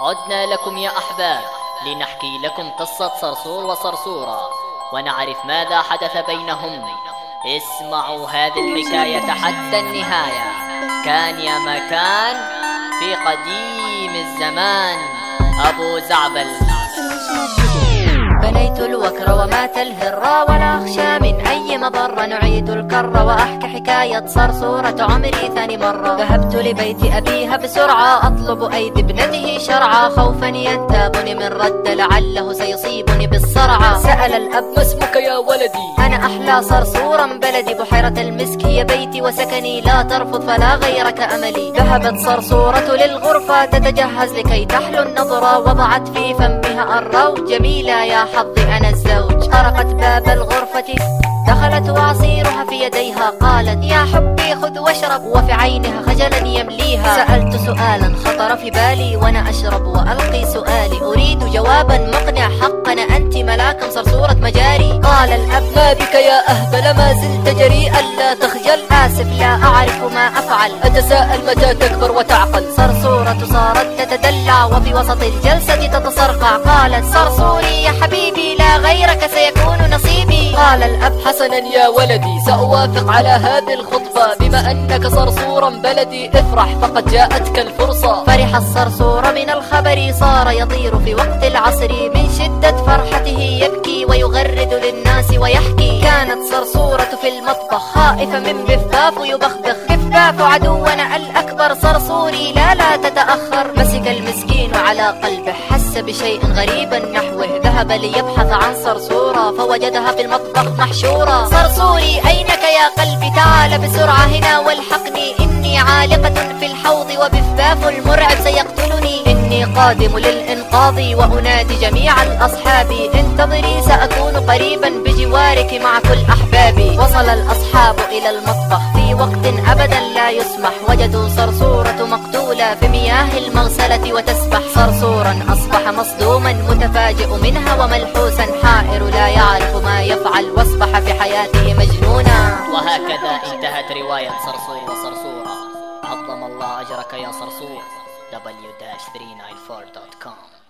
عدنا لكم يا أحباب لنحكي لكم قصة صرصور وصرصورة ونعرف ماذا حدث بينهم. اسمعوا هذه الحكاية حتى النهاية. كان يا مكان في قديم الزمان. أبو زعبل. بنيت الوكر ومات الهر ولا أخشى مضر نعيد الكر وأحكي حكاية صرصورة عمري ثاني مرة. ذهبت لبيت أبيها بسرعة أطلب أيدي ابنته شرعا. خوفا ينتابني من رد لعله سيصيبني بالصرعة. سأل الأب ما اسمك يا ولدي؟ أنا أحلى صرصورا بلدي. بحيرة المسك هي بيتي وسكني لا ترفض فلا غيرك أملي. ذهبت صرصورة للغرفة تتجهز لكي تحلو النظرة. وضعت في فمها الروج جميلة يا حظي أنا الزوج. طرقت باب الغرفة. دخلت وعصيرها في يديها قالت يا حبي خذ واشرب. وفي عينها خجلا يمليها. سألت سؤالا خطر في بالي وأنا أشرب وألقي سؤالي. أريد جوابا مقنع حقا أنت ملاكا صرصورة مجاري. قال الأب ما بك يا أهبل ما زلت جريئا. لا تخجل. آسف لا أعرف ما أفعل. أتساءل متى تكبر وتعقل. صرصورة صارت تتدلع وفي وسط الجلسة تتصرقع. قالت صرصوري يا حبيبي لا غيرك سيكون قال الأب حسنا يا ولدي سأوافق على هذه الخطبة. بما أنك صرصورا بلدي افرح فقد جاءتك الفرصة. فرح الصرصور من الخبر صار يطير في وقت العصر. من شدة فرحته يبكي ويغرد للناس ويحكي. كانت صرصورة في المطبخ خائفة من بفباف يبخبخ. بفباف عدونا الأكبر صرصوري لا لا تتأخر. مسك المسكين على قلبه حس بشيء غريب نحوه. ذهب ليبحث عن صرصورة فوجدها في المطبخ محشورة صرصوري أينك يا قلبي؟ تعال بسرعة هنا والحقني. إني عالقة في الحوض وبفباف المرعب سيقتلني. إني قادم للإنقاذ وأنادي جميع الأصحاب. انتظري سأكون قريبا بجوارك مع كل أحبابي وصل الأصحاب إلى المطبخ في وقت أبدا لا يسمح. وجدوا صرصورة مقتولة. في مياه المغسلة وتسبح صرصورا أصبح مصدوما متفاجئ منها وملحوسا حائر لا يعرف ما يفعل وأصبح في حياته مجنونا. وهكذا انتهت رواية صرصور وصرصورة. عظم الله أجرك يا صرصور. w-394.com